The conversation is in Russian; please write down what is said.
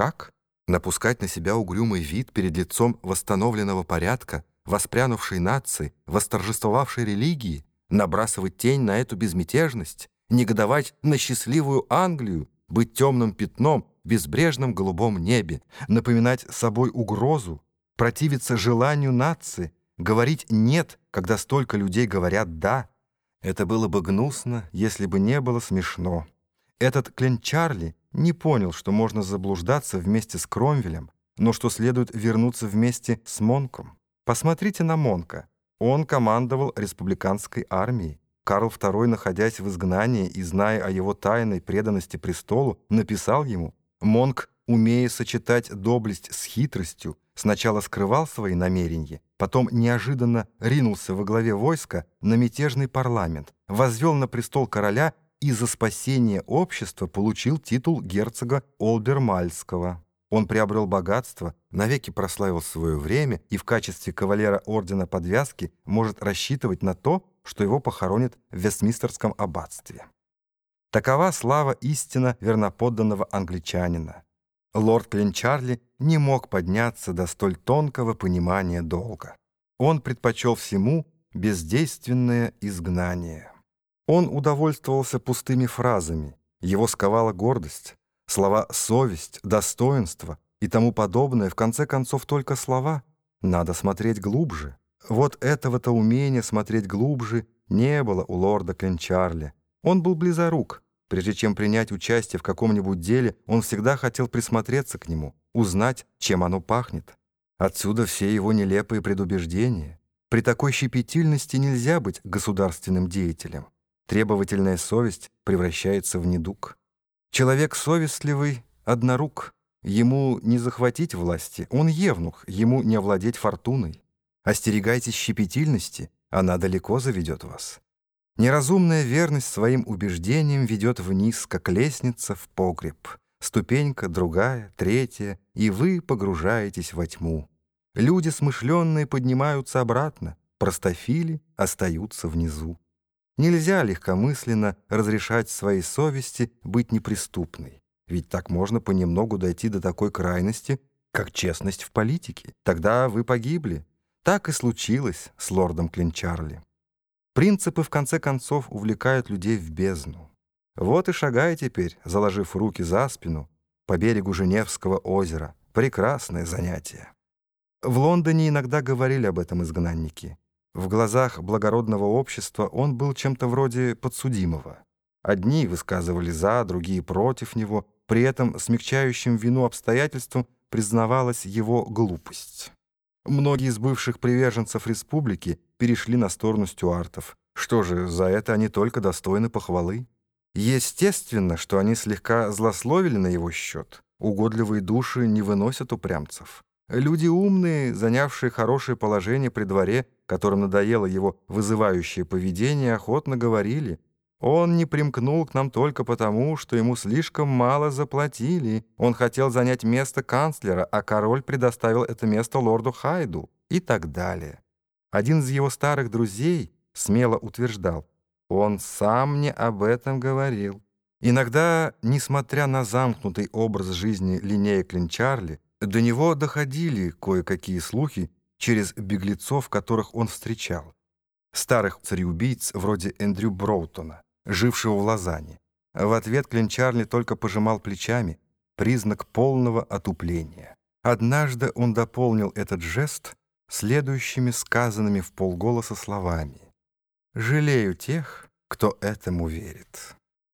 Как? Напускать на себя угрюмый вид перед лицом восстановленного порядка, воспрянувшей нации, восторжествовавшей религии, набрасывать тень на эту безмятежность, негодовать на счастливую Англию, быть темным пятном в безбрежном голубом небе, напоминать собой угрозу, противиться желанию нации, говорить «нет», когда столько людей говорят «да». Это было бы гнусно, если бы не было смешно. Этот Кленчарли не понял, что можно заблуждаться вместе с Кромвелем, но что следует вернуться вместе с Монком. Посмотрите на Монка. Он командовал республиканской армией. Карл II, находясь в изгнании и зная о его тайной преданности престолу, написал ему, Монк, умея сочетать доблесть с хитростью, сначала скрывал свои намерения, потом неожиданно ринулся во главе войска на мятежный парламент, возвел на престол короля и за спасение общества получил титул герцога Олбермальского. Он приобрел богатство, навеки прославил свое время и в качестве кавалера ордена подвязки может рассчитывать на то, что его похоронят в Вестмистерском аббатстве. Такова слава истина верноподданного англичанина. Лорд Кленчарли не мог подняться до столь тонкого понимания долга. Он предпочел всему бездейственное изгнание. Он удовольствовался пустыми фразами, его сковала гордость, слова «совесть», «достоинство» и тому подобное, в конце концов, только слова. Надо смотреть глубже. Вот этого-то умения смотреть глубже не было у лорда Кленчарли. Он был близорук. Прежде чем принять участие в каком-нибудь деле, он всегда хотел присмотреться к нему, узнать, чем оно пахнет. Отсюда все его нелепые предубеждения. При такой щепетильности нельзя быть государственным деятелем. Требовательная совесть превращается в недуг. Человек совестливый — однорук. Ему не захватить власти, он евнух, ему не овладеть фортуной. Остерегайтесь щепетильности, она далеко заведет вас. Неразумная верность своим убеждениям ведет вниз, как лестница в погреб. Ступенька, другая, третья, и вы погружаетесь во тьму. Люди смышленные поднимаются обратно, простофили остаются внизу. Нельзя легкомысленно разрешать своей совести быть неприступной, ведь так можно понемногу дойти до такой крайности, как честность в политике. Тогда вы погибли, так и случилось с лордом Клинчарли. Принципы, в конце концов, увлекают людей в бездну. Вот и шагай теперь, заложив руки за спину, по берегу Женевского озера. Прекрасное занятие. В Лондоне иногда говорили об этом изгнаннике. В глазах благородного общества он был чем-то вроде подсудимого. Одни высказывали «за», другие «против» него, при этом смягчающим вину обстоятельством признавалась его глупость. Многие из бывших приверженцев республики перешли на сторону стюартов. Что же, за это они только достойны похвалы. Естественно, что они слегка злословили на его счет. Угодливые души не выносят упрямцев. Люди умные, занявшие хорошее положение при дворе, которым надоело его вызывающее поведение, охотно говорили — он не примкнул к нам только потому, что ему слишком мало заплатили. Он хотел занять место канцлера, а король предоставил это место лорду Хайду и так далее. Один из его старых друзей смело утверждал, он сам мне об этом говорил. Иногда, несмотря на замкнутый образ жизни линея Клинчарли, до него доходили кое-какие слухи через беглецов, которых он встречал. Старых цареубийц вроде Эндрю Броутона жившего в Лозанне. В ответ Клинчарли только пожимал плечами, признак полного отупления. Однажды он дополнил этот жест следующими сказанными в полголоса словами. «Жалею тех, кто этому верит».